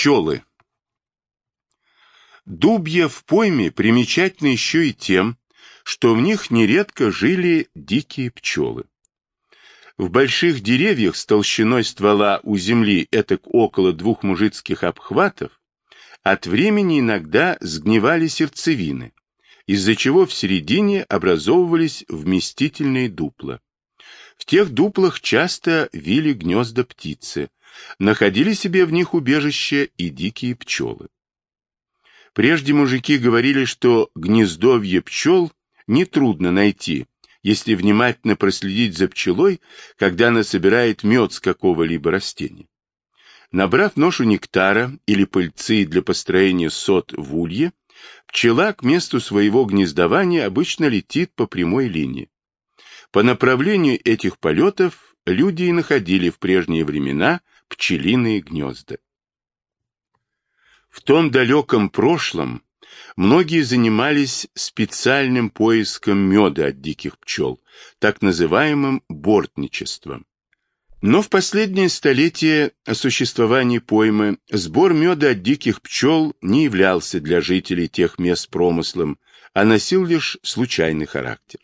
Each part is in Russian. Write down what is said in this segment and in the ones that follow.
пчелы. Дубья в пойме примечательны еще и тем, что в них нередко жили дикие пчелы. В больших деревьях с толщиной ствола у земли этак около двух мужицких обхватов от времени иногда сгнивали сердцевины, из-за чего в середине образовывались вместительные дупла. В тех дуплах часто вили гнезда птицы, находили себе в них убежище и дикие пчелы. Прежде мужики говорили, что гнездовье пчел нетрудно найти, если внимательно проследить за пчелой, когда она собирает мед с какого-либо растения. Набрав ношу нектара или пыльцы для построения сот в улье, пчела к месту своего гнездования обычно летит по прямой линии. По направлению этих полетов люди и находили в прежние времена пчелиные гнезда. В том далеком прошлом многие занимались специальным поиском меда от диких пчел, так называемым бортничеством. Но в последнее столетие существования поймы сбор меда от диких пчел не являлся для жителей тех мест промыслом, а носил лишь случайный характер.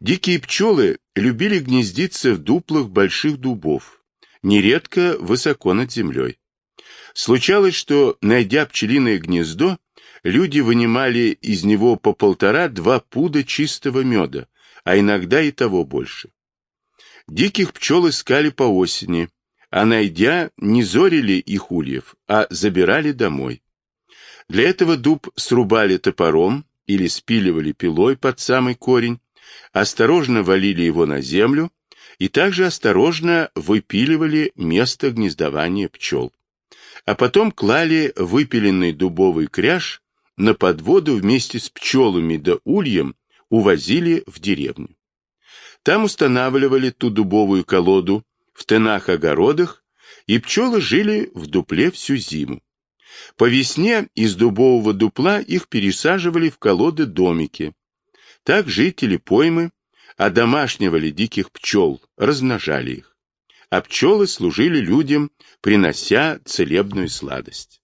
Дикие пчелы любили гнездиться в дуплах больших дубов, нередко высоко над землей. Случалось, что, найдя пчелиное гнездо, люди вынимали из него по полтора-два пуда чистого меда, а иногда и того больше. Диких пчел искали по осени, а найдя, не зорили их ульев, а забирали домой. Для этого дуб срубали топором или спиливали пилой под самый корень, осторожно валили его на землю и также осторожно выпиливали место гнездования пчел а потом клали выпиленный дубовый кряж на подводу вместе с пчелами да ульем увозили в деревню. Там устанавливали ту дубовую колоду в тенах-огородах, и пчелы жили в дупле всю зиму. По весне из дубового дупла их пересаживали в колоды-домики. Так жители поймы одомашнивали диких пчел, размножали их а пчелы служили людям, принося целебную сладость.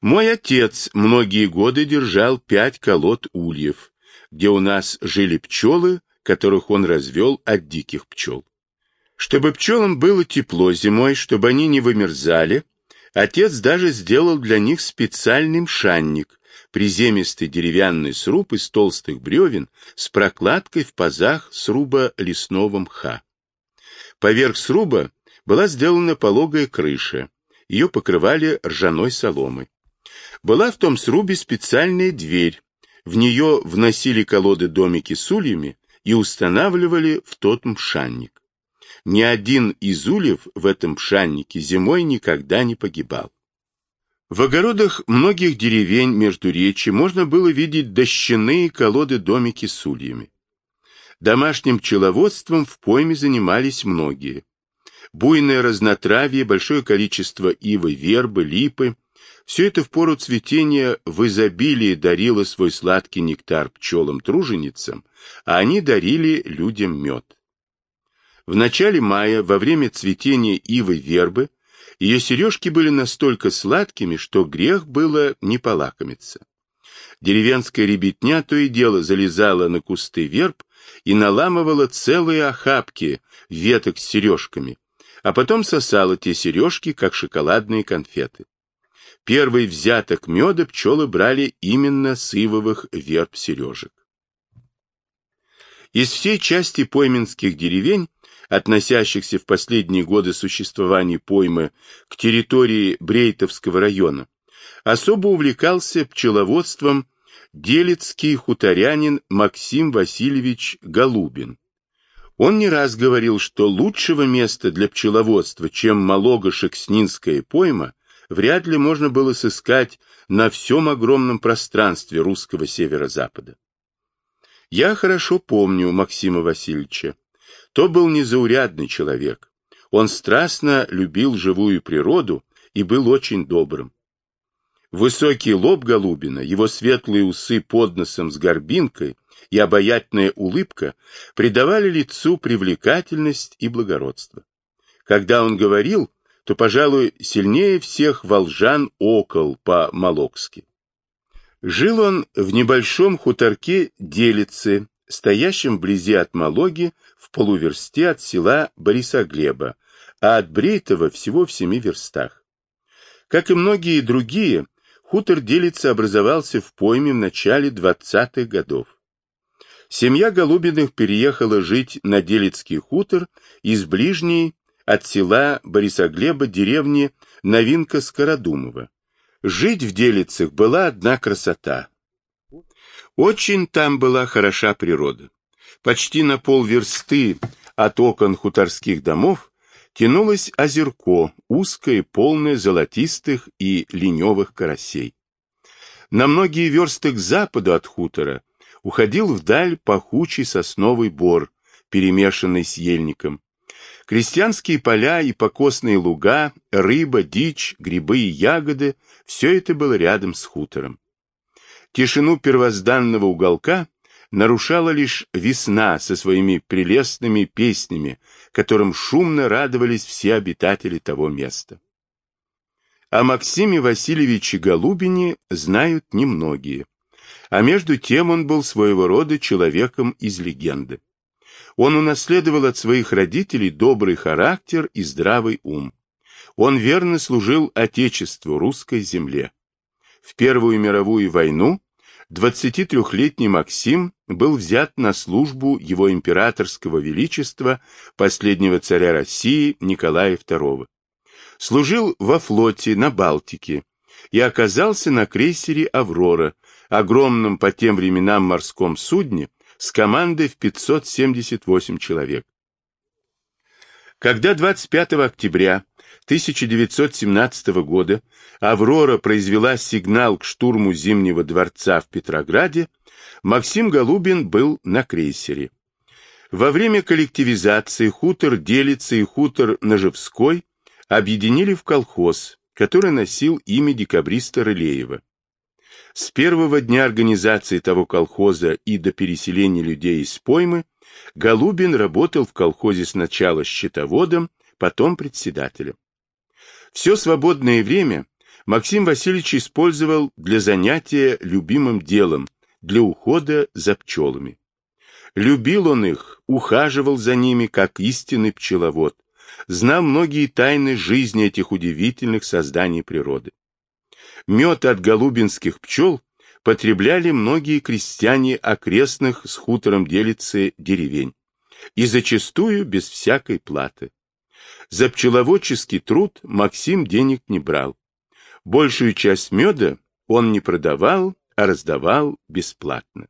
Мой отец многие годы держал пять колод ульев, где у нас жили пчелы, которых он развел от диких пчел. Чтобы пчелам было тепло зимой, чтобы они не вымерзали, отец даже сделал для них специальный мшанник, приземистый деревянный сруб из толстых бревен с прокладкой в пазах сруба лесного мха. Поверх сруба была сделана пологая крыша. Ее покрывали ржаной соломой. Была в том срубе специальная дверь. В нее вносили колоды-домики с ульями и устанавливали в тот мшанник. Ни один из ульев в этом мшаннике зимой никогда не погибал. В огородах многих деревень между речи можно было видеть дощаные колоды-домики с ульями. Домашним пчеловодством в пойме занимались многие. Буйное разнотравье, большое количество ивы, вербы, липы – все это в пору цветения в изобилии дарило свой сладкий нектар пчелам-труженицам, а они дарили людям мед. В начале мая, во время цветения ивы вербы, ее сережки были настолько сладкими, что грех было не полакомиться. Деревенская ребятня то и дело залезала на кусты верб и наламывала целые охапки веток с сережками, а потом сосала те сережки, как шоколадные конфеты. Первый взяток меда пчелы брали именно с ивовых верб сережек. Из всей части пойменских деревень, относящихся в последние годы существования поймы к территории Брейтовского района, особо увлекался пчеловодством делецкий хуторянин Максим Васильевич Голубин. Он не раз говорил, что лучшего места для пчеловодства, чем Малого-Шекснинская пойма, вряд ли можно было сыскать на всем огромном пространстве русского северо-запада. Я хорошо помню Максима Васильевича. То был незаурядный человек. Он страстно любил живую природу и был очень добрым. Высокий лоб Голубина, его светлые усы под носом с горбинкой и обаятельная улыбка придавали лицу привлекательность и благородство. Когда он говорил, то, пожалуй, сильнее всех волжан окол по-малокски. Жил он в небольшом хуторке Делицы, стоящем вблизи от Малоги в полуверсте от села Борисоглеба, а от Брейтова всего в семи верстах. Как и многие другие, хутор Делица образовался в пойме в начале 20-х годов. Семья Голубиных переехала жить на Делицкий хутор из ближней от села Борисоглеба деревни Новинка-Скородумова. Жить в Делицах была одна красота. Очень там была хороша природа. Почти на полверсты от окон хуторских домов тянулось озерко, узкое, полное золотистых и леневых карасей. На многие версты к западу от хутора уходил вдаль пахучий сосновый бор, перемешанный с ельником, Крестьянские поля и покосные луга, рыба, дичь, грибы и ягоды – все это было рядом с хутором. Тишину первозданного уголка нарушала лишь весна со своими прелестными песнями, которым шумно радовались все обитатели того места. О Максиме Васильевиче Голубине знают немногие, а между тем он был своего рода человеком из легенды. Он унаследовал от своих родителей добрый характер и здравый ум. Он верно служил Отечеству, русской земле. В Первую мировую войну 23-летний Максим был взят на службу его императорского величества, последнего царя России Николая II. Служил во флоте на Балтике и оказался на крейсере «Аврора», огромном по тем временам морском судне, с командой в 578 человек. Когда 25 октября 1917 года «Аврора» произвела сигнал к штурму Зимнего дворца в Петрограде, Максим Голубин был на крейсере. Во время коллективизации хутор Делица и хутор Ножевской объединили в колхоз, который носил имя декабриста Рылеева. С первого дня организации того колхоза и до переселения людей из поймы Голубин работал в колхозе сначала счетоводом, потом председателем. Все свободное время Максим Васильевич использовал для занятия любимым делом, для ухода за пчелами. Любил он их, ухаживал за ними, как истинный пчеловод, знал многие тайны жизни этих удивительных созданий природы. Мед от голубинских пчел потребляли многие крестьяне окрестных с хутором делицы деревень, и зачастую без всякой платы. За пчеловодческий труд Максим денег не брал. Большую часть меда он не продавал, а раздавал бесплатно.